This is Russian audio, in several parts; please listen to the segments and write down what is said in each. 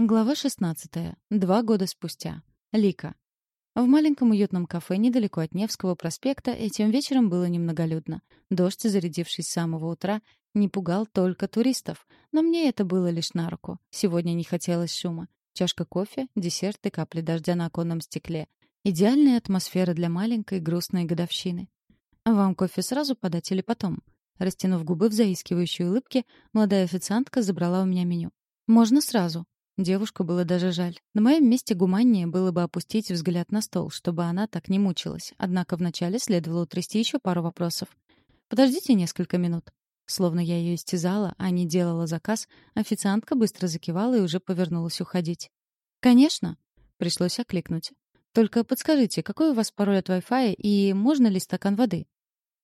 Глава 16. Два года спустя. Лика. В маленьком уютном кафе недалеко от Невского проспекта этим вечером было немноголюдно. Дождь, зарядившись с самого утра, не пугал только туристов, но мне это было лишь на руку. Сегодня не хотелось шума. Чашка кофе, десерт и капли дождя на оконном стекле. Идеальная атмосфера для маленькой грустной годовщины. «Вам кофе сразу подать или потом?» Растянув губы в заискивающей улыбке, молодая официантка забрала у меня меню. «Можно сразу», Девушку было даже жаль. На моем месте гуманнее было бы опустить взгляд на стол, чтобы она так не мучилась. Однако вначале следовало утрясти еще пару вопросов. «Подождите несколько минут». Словно я ее истязала, а не делала заказ, официантка быстро закивала и уже повернулась уходить. «Конечно!» — пришлось окликнуть. «Только подскажите, какой у вас пароль от Wi-Fi и можно ли стакан воды?»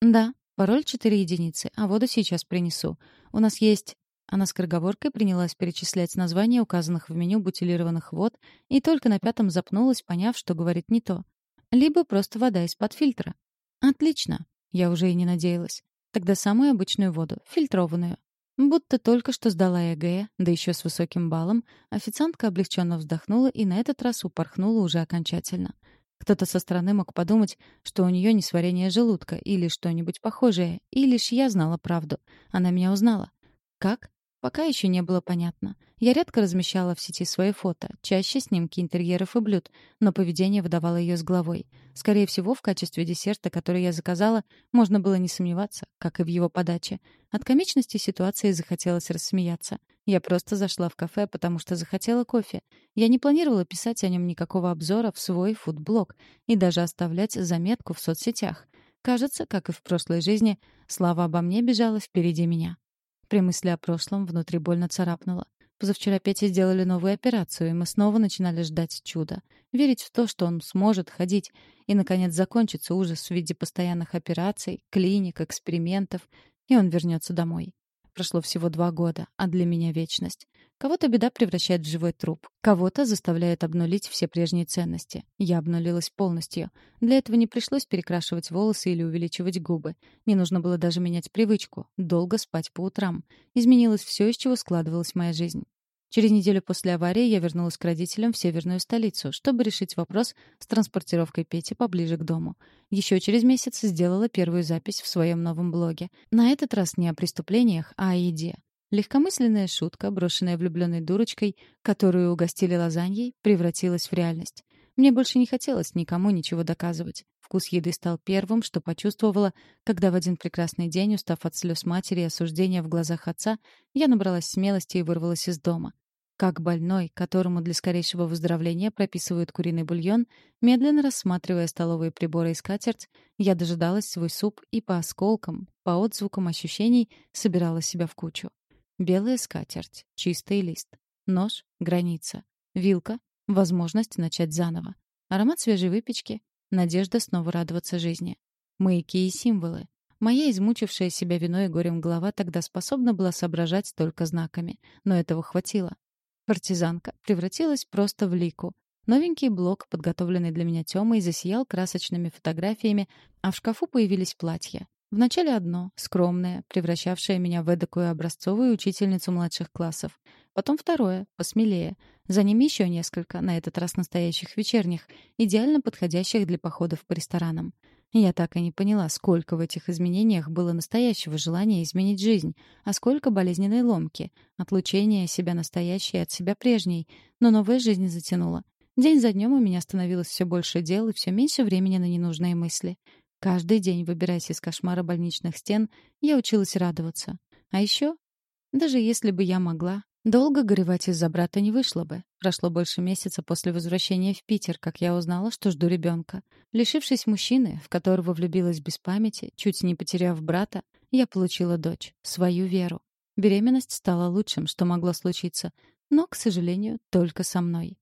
«Да, пароль 4 единицы, а воду сейчас принесу. У нас есть она скороговоркой принялась перечислять названия указанных в меню бутилированных вод и только на пятом запнулась, поняв, что говорит не то. Либо просто вода из-под фильтра. Отлично. Я уже и не надеялась. Тогда самую обычную воду, фильтрованную. Будто только что сдала ЕГЭ, да еще с высоким баллом, официантка облегченно вздохнула и на этот раз упорхнула уже окончательно. Кто-то со стороны мог подумать, что у нее несварение желудка или что-нибудь похожее, и лишь я знала правду. Она меня узнала. Как? Пока еще не было понятно. Я редко размещала в сети свои фото, чаще снимки интерьеров и блюд, но поведение выдавало ее с головой. Скорее всего, в качестве десерта, который я заказала, можно было не сомневаться, как и в его подаче. От комичности ситуации захотелось рассмеяться. Я просто зашла в кафе, потому что захотела кофе. Я не планировала писать о нем никакого обзора в свой фудблог и даже оставлять заметку в соцсетях. Кажется, как и в прошлой жизни, слава обо мне бежала впереди меня. При мысли о прошлом внутри больно царапнуло. Позавчера Пете сделали новую операцию, и мы снова начинали ждать чуда. Верить в то, что он сможет ходить. И, наконец, закончится ужас в виде постоянных операций, клиник, экспериментов, и он вернется домой. Прошло всего два года, а для меня вечность. Кого-то беда превращает в живой труп, кого-то заставляет обнулить все прежние ценности. Я обнулилась полностью. Для этого не пришлось перекрашивать волосы или увеличивать губы. Не нужно было даже менять привычку — долго спать по утрам. Изменилось все, из чего складывалась моя жизнь. Через неделю после аварии я вернулась к родителям в северную столицу, чтобы решить вопрос с транспортировкой Пети поближе к дому. Еще через месяц сделала первую запись в своем новом блоге. На этот раз не о преступлениях, а о еде. Легкомысленная шутка, брошенная влюбленной дурочкой, которую угостили лазаньей, превратилась в реальность. Мне больше не хотелось никому ничего доказывать. Вкус еды стал первым, что почувствовала, когда в один прекрасный день, устав от слез матери и осуждения в глазах отца, я набралась смелости и вырвалась из дома. Как больной, которому для скорейшего выздоровления прописывают куриный бульон, медленно рассматривая столовые приборы и скатерть, я дожидалась свой суп и по осколкам, по отзвукам ощущений собирала себя в кучу. Белая скатерть, чистый лист, нож, граница, вилка, возможность начать заново, аромат свежей выпечки, надежда снова радоваться жизни. Маяки и символы. Моя измучившая себя виной и горем голова тогда способна была соображать только знаками, но этого хватило. Партизанка превратилась просто в лику. Новенький блок, подготовленный для меня Тёмой, засиял красочными фотографиями, а в шкафу появились платья. Вначале одно, скромное, превращавшее меня в эдакую образцовую учительницу младших классов. Потом второе, посмелее. За ними еще несколько, на этот раз настоящих вечерних, идеально подходящих для походов по ресторанам. Я так и не поняла, сколько в этих изменениях было настоящего желания изменить жизнь, а сколько болезненной ломки, отлучения себя настоящей от себя прежней, но новая жизнь затянула. День за днем у меня становилось все больше дел и все меньше времени на ненужные мысли. Каждый день, выбираясь из кошмара больничных стен, я училась радоваться. А еще, даже если бы я могла, Долго горевать из-за брата не вышло бы. Прошло больше месяца после возвращения в Питер, как я узнала, что жду ребенка. Лишившись мужчины, в которого влюбилась без памяти, чуть не потеряв брата, я получила дочь, свою веру. Беременность стала лучшим, что могло случиться, но, к сожалению, только со мной.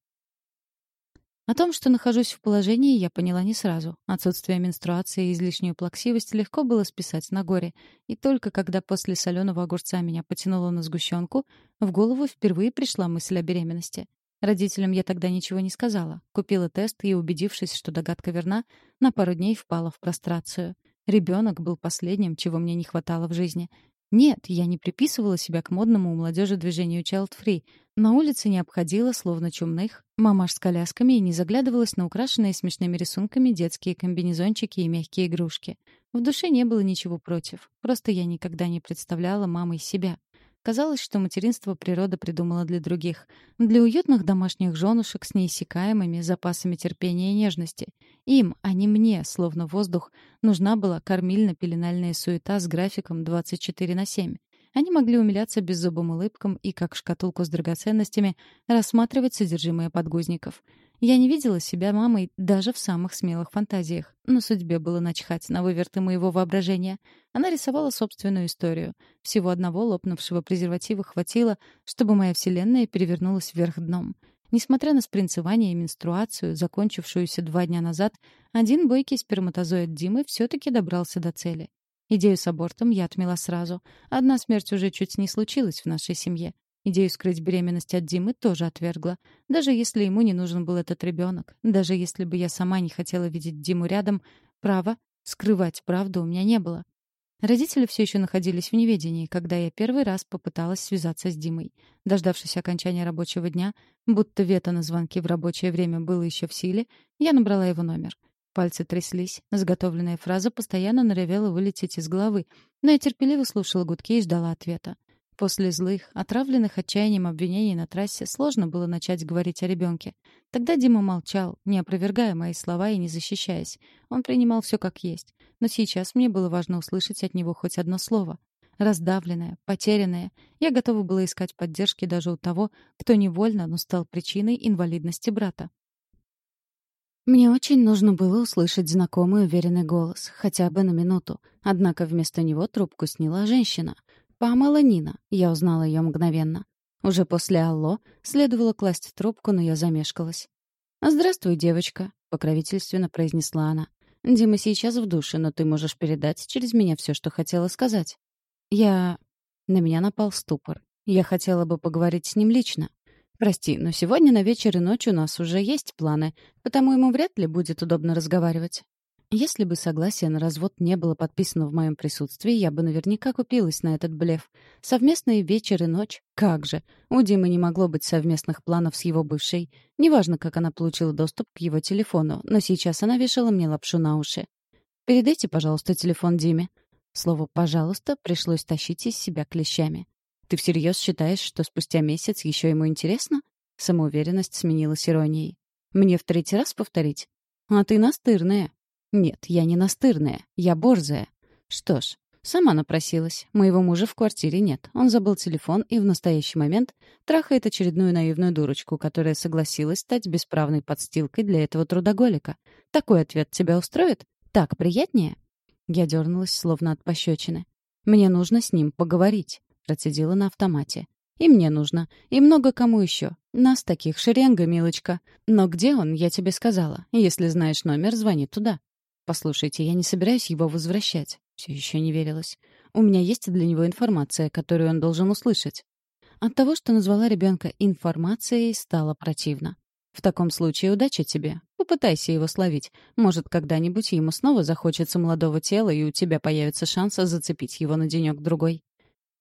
О том, что нахожусь в положении, я поняла не сразу. Отсутствие менструации и излишнюю плаксивость легко было списать на горе. И только когда после соленого огурца меня потянуло на сгущенку, в голову впервые пришла мысль о беременности. Родителям я тогда ничего не сказала. Купила тест и, убедившись, что догадка верна, на пару дней впала в прострацию. Ребенок был последним, чего мне не хватало в жизни. Нет, я не приписывала себя к модному у молодежи движению Child Free. На улице не обходила, словно чумных, мамаш с колясками и не заглядывалась на украшенные смешными рисунками детские комбинезончики и мягкие игрушки. В душе не было ничего против. Просто я никогда не представляла мамой себя. Казалось, что материнство природа придумала для других. Для уютных домашних женушек с неиссякаемыми запасами терпения и нежности. Им, а не мне, словно воздух, нужна была кормильно-пеленальная суета с графиком 24 на 7. Они могли умиляться беззубым улыбкам и, как шкатулку с драгоценностями, рассматривать содержимое подгузников. Я не видела себя мамой даже в самых смелых фантазиях, но судьбе было начхать на выверты моего воображения. Она рисовала собственную историю. Всего одного лопнувшего презерватива хватило, чтобы моя вселенная перевернулась вверх дном. Несмотря на спринцевание и менструацию, закончившуюся два дня назад, один бойкий сперматозоид Димы все-таки добрался до цели. Идею с абортом я отмела сразу. Одна смерть уже чуть не случилась в нашей семье. Идею скрыть беременность от Димы тоже отвергла. Даже если ему не нужен был этот ребенок, даже если бы я сама не хотела видеть Диму рядом, права скрывать правду у меня не было. Родители все еще находились в неведении, когда я первый раз попыталась связаться с Димой. Дождавшись окончания рабочего дня, будто вето на звонки в рабочее время было еще в силе, я набрала его номер. Пальцы тряслись, заготовленная фраза постоянно норовела вылететь из головы, но я терпеливо слушала гудки и ждала ответа. После злых, отравленных отчаянием обвинений на трассе сложно было начать говорить о ребенке. Тогда Дима молчал, не опровергая мои слова и не защищаясь. Он принимал все как есть. Но сейчас мне было важно услышать от него хоть одно слово. Раздавленная, потерянная, я готова была искать поддержки даже у того, кто невольно, но стал причиной инвалидности брата. Мне очень нужно было услышать знакомый уверенный голос, хотя бы на минуту. Однако вместо него трубку сняла женщина — Памела Нина. Я узнала ее мгновенно. Уже после «Алло» следовало класть трубку, но я замешкалась. «Здравствуй, девочка», — покровительственно произнесла она. «Дима сейчас в душе, но ты можешь передать через меня все, что хотела сказать». Я... На меня напал ступор. Я хотела бы поговорить с ним лично. Прости, но сегодня на вечер и ночь у нас уже есть планы, потому ему вряд ли будет удобно разговаривать. Если бы согласие на развод не было подписано в моем присутствии, я бы наверняка купилась на этот блеф. Совместные вечер и ночь? Как же! У Димы не могло быть совместных планов с его бывшей. Неважно, как она получила доступ к его телефону, но сейчас она вешала мне лапшу на уши. «Передайте, пожалуйста, телефон Диме». Слово «пожалуйста» пришлось тащить из себя клещами. «Ты всерьез считаешь, что спустя месяц еще ему интересно?» Самоуверенность сменилась иронией. «Мне в третий раз повторить?» «А ты настырная», нет, я не настырная, я борзая. Что ж, сама напросилась. Моего мужа в квартире нет. Он забыл телефон и в настоящий момент трахает очередную наивную дурочку, которая согласилась стать бесправной подстилкой для этого трудоголика. Такой ответ тебя устроит? Так приятнее? Я дернулась, словно от пощечины. Мне нужно с ним поговорить, процедила на автомате. И мне нужно. И много кому еще. Нас таких шеренга, милочка. Но где он, я тебе сказала. Если знаешь номер, звони туда. Послушайте, я не собираюсь его возвращать. Все еще не верилось. У меня есть для него информация, которую он должен услышать. От того, что назвала ребенка информацией, стало противно. В таком случае удачи тебе. Попытайся его словить. Может, когда-нибудь ему снова захочется молодого тела, и у тебя появится шанс зацепить его на денек-другой.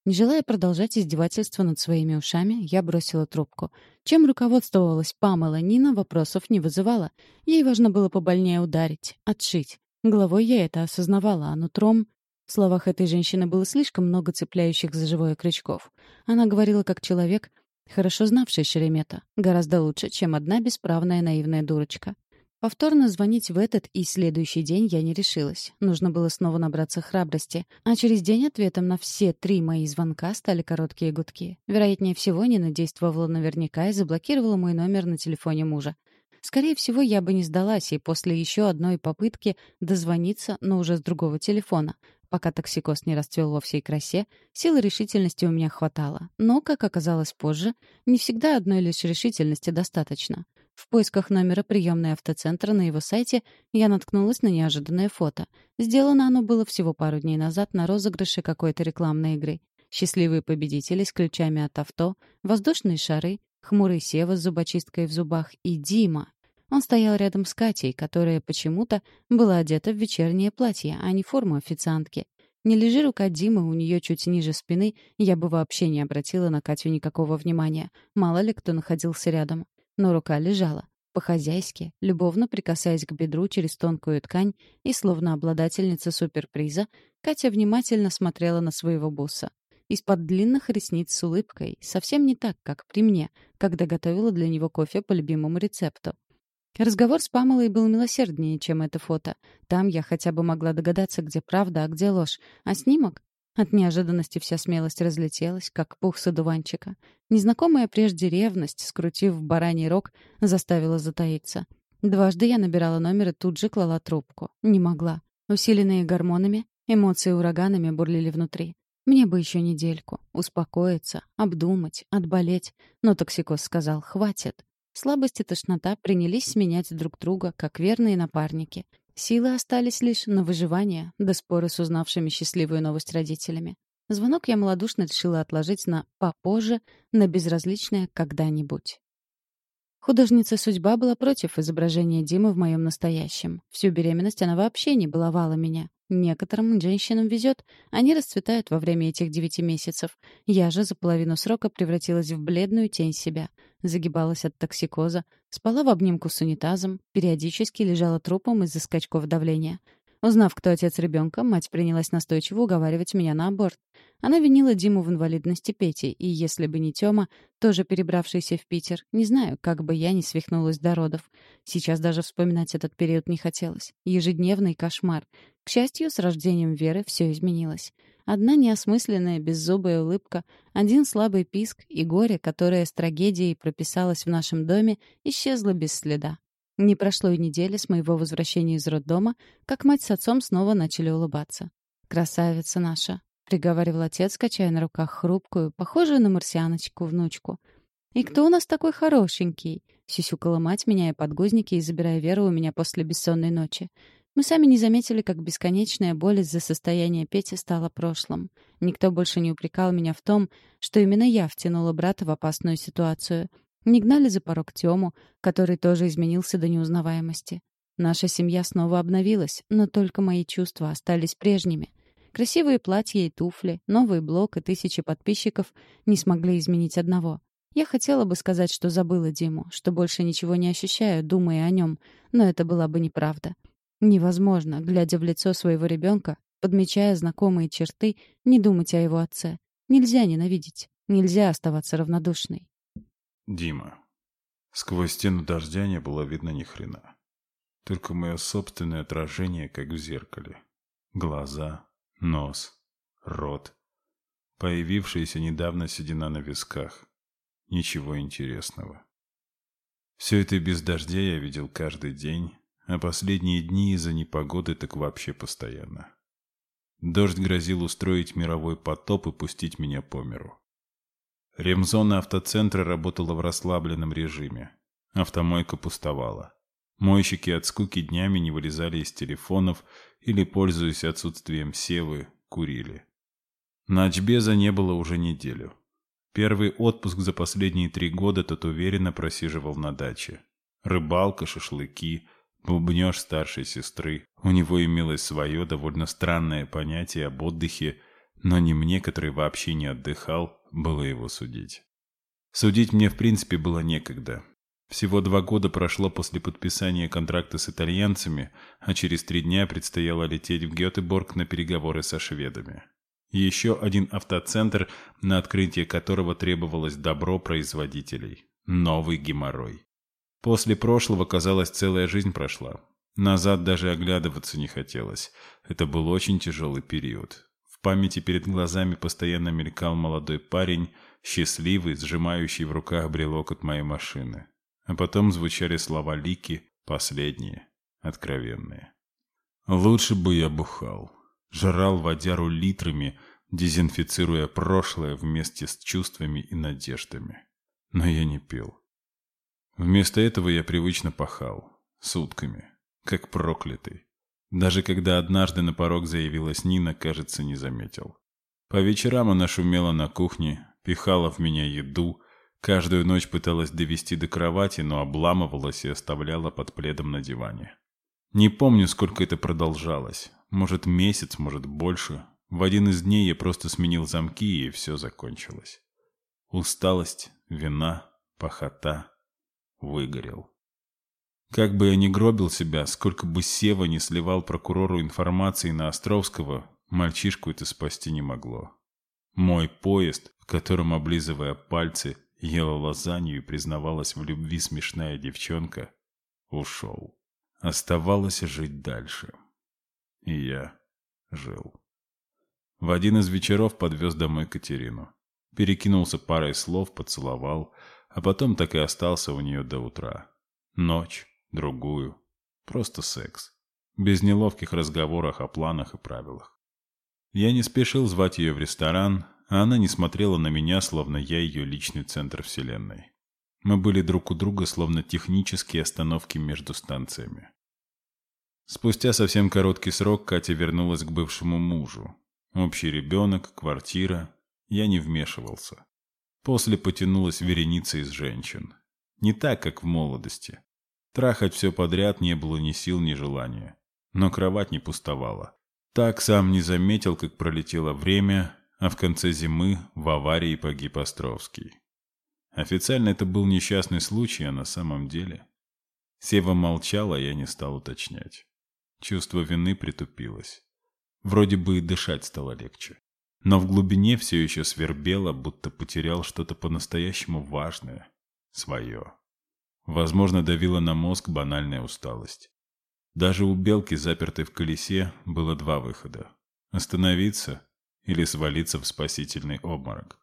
Не желая продолжать издевательство над своими ушами, я бросила трубку. Чем руководствовалась Памела Нина, вопросов не вызывала. Ей важно было побольнее ударить, отшить. Головой я это осознавала, а нутром... В словах этой женщины было слишком много цепляющих за живое крючков. Она говорила как человек, хорошо знавший Шеремета, гораздо лучше, чем одна бесправная наивная дурочка. Повторно звонить в этот и следующий день я не решилась. Нужно было снова набраться храбрости. А через день ответом на все три мои звонка стали короткие гудки. Вероятнее всего, Нина действовала наверняка и заблокировала мой номер на телефоне мужа. Скорее всего, я бы не сдалась и после еще одной попытки дозвониться, но уже с другого телефона. Пока токсикоз не расцвел во всей красе, силы решительности у меня хватало. Но, как оказалось позже, не всегда одной лишь решительности достаточно. В поисках номера приемной автоцентра на его сайте я наткнулась на неожиданное фото. Сделано оно было всего пару дней назад на розыгрыше какой-то рекламной игры. Счастливые победители с ключами от авто, воздушные шары, хмурый Сева с зубочисткой в зубах и Дима. Он стоял рядом с Катей, которая почему-то была одета в вечернее платье, а не форму официантки. Не лежи рука Димы у нее чуть ниже спины, я бы вообще не обратила на Катю никакого внимания. Мало ли кто находился рядом. Но рука лежала. По-хозяйски, любовно прикасаясь к бедру через тонкую ткань и словно обладательница суперприза, Катя внимательно смотрела на своего босса. Из-под длинных ресниц с улыбкой, совсем не так, как при мне, когда готовила для него кофе по любимому рецепту. Разговор с Памелой был милосерднее, чем это фото. Там я хотя бы могла догадаться, где правда, а где ложь. А снимок? От неожиданности вся смелость разлетелась, как пух с одуванчика. Незнакомая прежде ревность, скрутив бараний рог, заставила затаиться. Дважды я набирала номер и тут же клала трубку. Не могла. Усиленные гормонами, эмоции ураганами бурлили внутри. Мне бы еще недельку. Успокоиться, обдумать, отболеть. Но токсикоз сказал «хватит». Слабость и тошнота принялись сменять друг друга, как верные напарники. Силы остались лишь на выживание, до споры с узнавшими счастливую новость родителями. Звонок я малодушно решила отложить на «попозже», на безразличное «когда-нибудь». Художница судьба была против изображения Димы в моем настоящем. Всю беременность она вообще не баловала меня. Некоторым женщинам везет, они расцветают во время этих девяти месяцев. Я же за половину срока превратилась в бледную тень себя. Загибалась от токсикоза, спала в обнимку с унитазом, периодически лежала трупом из-за скачков давления. Узнав, кто отец ребенка, мать принялась настойчиво уговаривать меня на аборт. Она винила Диму в инвалидности Пети, и если бы не Тёма, тоже перебравшийся в Питер, не знаю, как бы я не свихнулась до родов. Сейчас даже вспоминать этот период не хотелось. Ежедневный кошмар. К счастью, с рождением Веры все изменилось. Одна неосмысленная беззубая улыбка, один слабый писк и горе, которое с трагедией прописалось в нашем доме, исчезло без следа. Не прошло и недели с моего возвращения из роддома, как мать с отцом снова начали улыбаться. «Красавица наша», — приговаривал отец, качая на руках хрупкую, похожую на марсианочку, внучку. «И кто у нас такой хорошенький?» — сюсюкала мать, меняя подгузники и забирая Веру у меня после бессонной ночи. Мы сами не заметили, как бесконечная боль из-за состояния Пети стала прошлым. Никто больше не упрекал меня в том, что именно я втянула брата в опасную ситуацию. Не гнали за порог Тему, который тоже изменился до неузнаваемости. Наша семья снова обновилась, но только мои чувства остались прежними. Красивые платья и туфли, новый блог и тысячи подписчиков не смогли изменить одного. Я хотела бы сказать, что забыла Диму, что больше ничего не ощущаю, думая о нем, но это была бы неправда. Невозможно, глядя в лицо своего ребенка, подмечая знакомые черты, не думать о его отце. Нельзя ненавидеть, нельзя оставаться равнодушной. Дима. Сквозь стену дождя не было видно ни хрена. Только мое собственное отражение, как в зеркале. Глаза, нос, рот. Появившаяся недавно седина на висках. Ничего интересного. Все это без дождя я видел каждый день, а последние дни из-за непогоды так вообще постоянно. Дождь грозил устроить мировой потоп и пустить меня по миру. Ремзона автоцентра работала в расслабленном режиме. Автомойка пустовала. Мойщики от скуки днями не вылезали из телефонов или, пользуясь отсутствием севы, курили. Ночбеза не было уже неделю. Первый отпуск за последние три года тот уверенно просиживал на даче. Рыбалка, шашлыки, бубнеж старшей сестры. У него имелось свое довольно странное понятие об отдыхе, но не мне, вообще не отдыхал, было его судить. Судить мне в принципе было некогда. Всего два года прошло после подписания контракта с итальянцами, а через три дня предстояло лететь в Гетеборг на переговоры со шведами. Еще один автоцентр, на открытие которого требовалось добро производителей. Новый геморрой. После прошлого, казалось, целая жизнь прошла. Назад даже оглядываться не хотелось. Это был очень тяжелый период памяти перед глазами постоянно мелькал молодой парень, счастливый, сжимающий в руках брелок от моей машины. А потом звучали слова Лики, последние, откровенные. «Лучше бы я бухал». Жрал водяру литрами, дезинфицируя прошлое вместе с чувствами и надеждами. Но я не пил. Вместо этого я привычно пахал. Сутками. Как проклятый. Даже когда однажды на порог заявилась Нина, кажется, не заметил. По вечерам она шумела на кухне, пихала в меня еду, каждую ночь пыталась довести до кровати, но обламывалась и оставляла под пледом на диване. Не помню, сколько это продолжалось. Может, месяц, может, больше. В один из дней я просто сменил замки, и все закончилось. Усталость, вина, похота. Выгорел. Как бы я ни гробил себя, сколько бы Сева не сливал прокурору информации на Островского, мальчишку это спасти не могло. Мой поезд, в котором, облизывая пальцы, ела лазанью и признавалась в любви смешная девчонка, ушел. Оставалось жить дальше. И я жил. В один из вечеров подвез домой Катерину. Перекинулся парой слов, поцеловал, а потом так и остался у нее до утра. Ночь, другую. Просто секс. Без неловких разговоров о планах и правилах. Я не спешил звать ее в ресторан, а она не смотрела на меня, словно я ее личный центр вселенной. Мы были друг у друга, словно технические остановки между станциями. Спустя совсем короткий срок Катя вернулась к бывшему мужу. Общий ребенок, квартира. Я не вмешивался. После потянулась вереница из женщин. Не так, как в молодости. Трахать все подряд не было ни сил, ни желания. Но кровать не пустовала. Так сам не заметил, как пролетело время, а в конце зимы в аварии погиб Островский. Официально это был несчастный случай, а на самом деле... Сева молчал, а я не стал уточнять. Чувство вины притупилось. Вроде бы и дышать стало легче. Но в глубине все еще свербело, будто потерял что-то по-настоящему важное. Свое. Возможно, давила на мозг банальная усталость. Даже у белки, запертой в колесе, было два выхода. Остановиться или свалиться в спасительный обморок.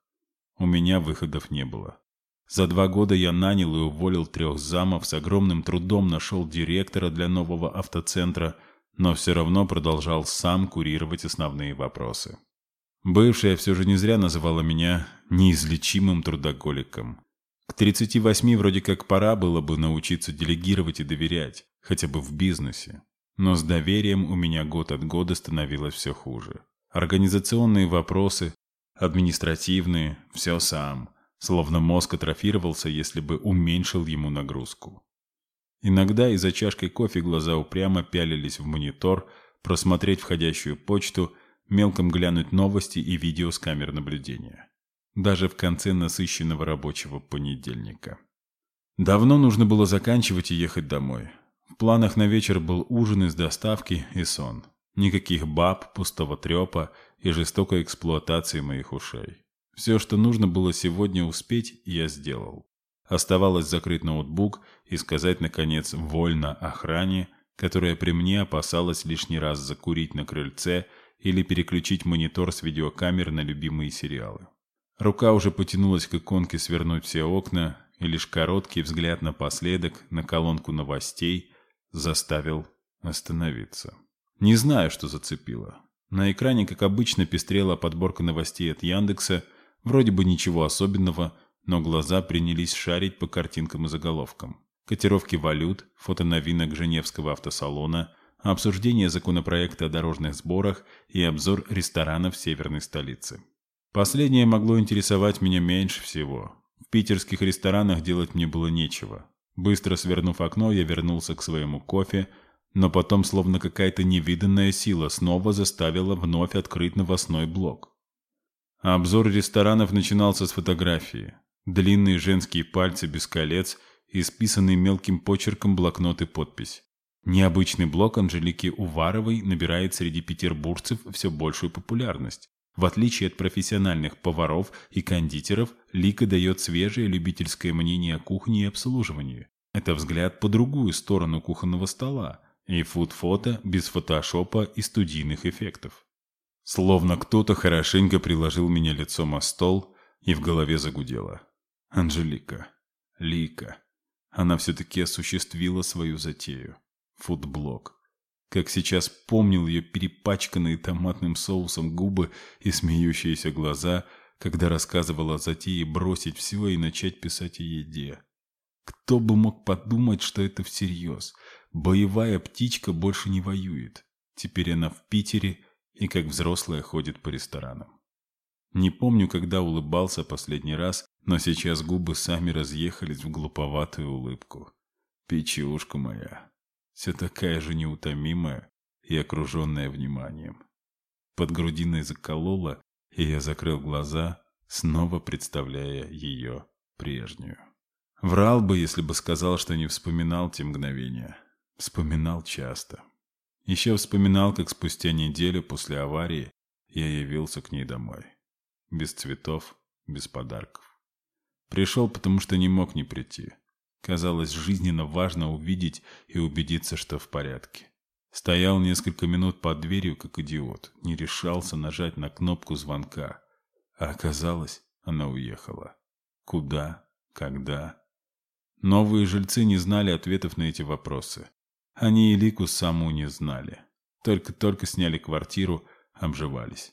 У меня выходов не было. За два года я нанял и уволил трех замов, с огромным трудом нашел директора для нового автоцентра, но все равно продолжал сам курировать основные вопросы. Бывшая все же не зря называла меня неизлечимым трудоголиком. К 38 вроде как пора было бы научиться делегировать и доверять, хотя бы в бизнесе. Но с доверием у меня год от года становилось все хуже. Организационные вопросы, административные, все сам. Словно мозг атрофировался, если бы уменьшил ему нагрузку. Иногда из-за чашкой кофе глаза упрямо пялились в монитор, просмотреть входящую почту, мелком глянуть новости и видео с камер наблюдения даже в конце насыщенного рабочего понедельника. Давно нужно было заканчивать и ехать домой. В планах на вечер был ужин из доставки и сон. Никаких баб, пустого трепа и жестокой эксплуатации моих ушей. Все, что нужно было сегодня успеть, я сделал. Оставалось закрыть ноутбук и сказать, наконец, вольно охране, которая при мне опасалась лишний раз закурить на крыльце или переключить монитор с видеокамер на любимые сериалы. Рука уже потянулась к иконке свернуть все окна, и лишь короткий взгляд напоследок на колонку новостей заставил остановиться. Не знаю, что зацепило. На экране, как обычно, пестрела подборка новостей от Яндекса, вроде бы ничего особенного, но глаза принялись шарить по картинкам и заголовкам. Котировки валют, фото новинок Женевского автосалона, обсуждение законопроекта о дорожных сборах и обзор ресторанов северной столицы. Последнее могло интересовать меня меньше всего. В питерских ресторанах делать мне было нечего. Быстро свернув окно, я вернулся к своему кофе, но потом, словно какая-то невиданная сила, снова заставила вновь открыть новостной блок. Обзор ресторанов начинался с фотографии. Длинные женские пальцы без колец и списанный мелким почерком блокнот и подпись. Необычный блок Анжелики Уваровой набирает среди петербуржцев все большую популярность. В отличие от профессиональных поваров и кондитеров, Лика дает свежее любительское мнение о кухне и обслуживании. Это взгляд по другую сторону кухонного стола и фуд-фото без фотошопа и студийных эффектов. Словно кто-то хорошенько приложил меня лицом о стол, и в голове загудело. Анжелика. Лика. Она все-таки осуществила свою затею. Фудблог. Как сейчас помнил ее перепачканные томатным соусом губы и смеющиеся глаза, когда рассказывала о затее бросить все и начать писать о еде. Кто бы мог подумать, что это всерьез. Боевая птичка больше не воюет. Теперь она в Питере и как взрослая ходит по ресторанам. Не помню, когда улыбался последний раз, но сейчас губы сами разъехались в глуповатую улыбку. Печушка моя все такая же неутомимая и окруженная вниманием. Под грудиной заколола, и я закрыл глаза, снова представляя ее прежнюю. Врал бы, если бы сказал, что не вспоминал те мгновения. Вспоминал часто. Еще вспоминал, как спустя неделю после аварии я явился к ней домой. Без цветов, без подарков. Пришел, потому что не мог не прийти. Казалось жизненно важно увидеть и убедиться, что в порядке. Стоял несколько минут под дверью, как идиот. Не решался нажать на кнопку звонка. А оказалось, она уехала. Куда? Когда? Новые жильцы не знали ответов на эти вопросы. Они и Лику саму не знали. Только-только сняли квартиру, обживались.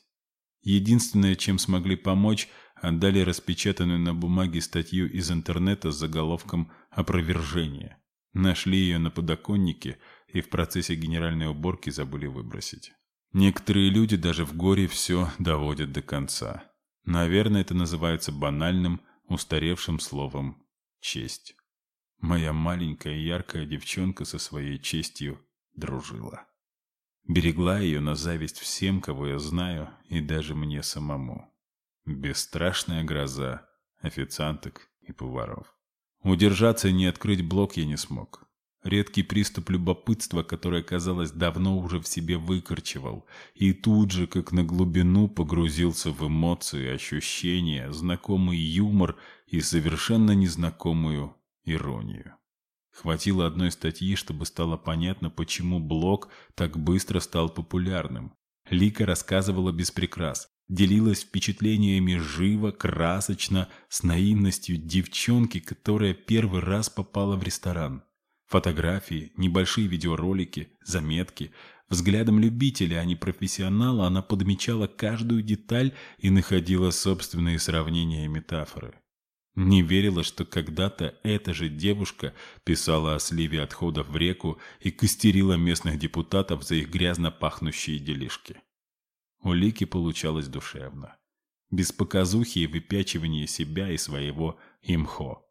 Единственное, чем смогли помочь, отдали распечатанную на бумаге статью из интернета с заголовком «Опровержение». Нашли ее на подоконнике и в процессе генеральной уборки забыли выбросить. Некоторые люди даже в горе все доводят до конца. Наверное, это называется банальным, устаревшим словом «честь». Моя маленькая яркая девчонка со своей честью дружила. Берегла ее на зависть всем, кого я знаю, и даже мне самому. Бесстрашная гроза официанток и поваров. Удержаться и не открыть блок я не смог. Редкий приступ любопытства, которое, казалось, давно уже в себе выкорчевал, и тут же, как на глубину, погрузился в эмоции, ощущения, знакомый юмор и совершенно незнакомую иронию. Хватило одной статьи, чтобы стало понятно, почему блог так быстро стал популярным. Лика рассказывала без прикрас, делилась впечатлениями живо, красочно, с наивностью девчонки, которая первый раз попала в ресторан. Фотографии, небольшие видеоролики, заметки. Взглядом любителя, а не профессионала, она подмечала каждую деталь и находила собственные сравнения и метафоры. Не верила, что когда-то эта же девушка писала о сливе отходов в реку и костерила местных депутатов за их грязно пахнущие делишки. У Лики получалось душевно. Без показухи и выпячивания себя и своего имхо.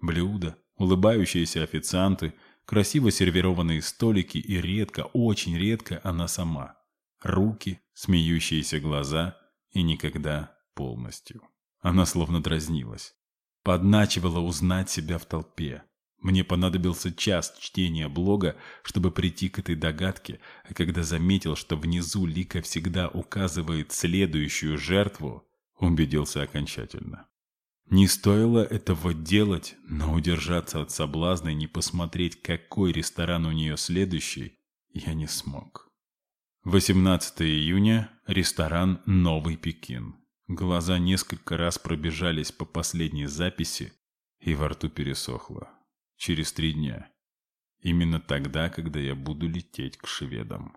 Блюда, улыбающиеся официанты, красиво сервированные столики и редко, очень редко она сама. Руки, смеющиеся глаза и никогда полностью. Она словно дразнилась. Подначивала узнать себя в толпе. Мне понадобился час чтения блога, чтобы прийти к этой догадке, а когда заметил, что внизу Лика всегда указывает следующую жертву, убедился окончательно. Не стоило этого делать, но удержаться от соблазна и не посмотреть, какой ресторан у нее следующий, я не смог. 18 июня. Ресторан «Новый Пекин». Глаза несколько раз пробежались по последней записи, и во рту пересохло. Через три дня. Именно тогда, когда я буду лететь к шведам.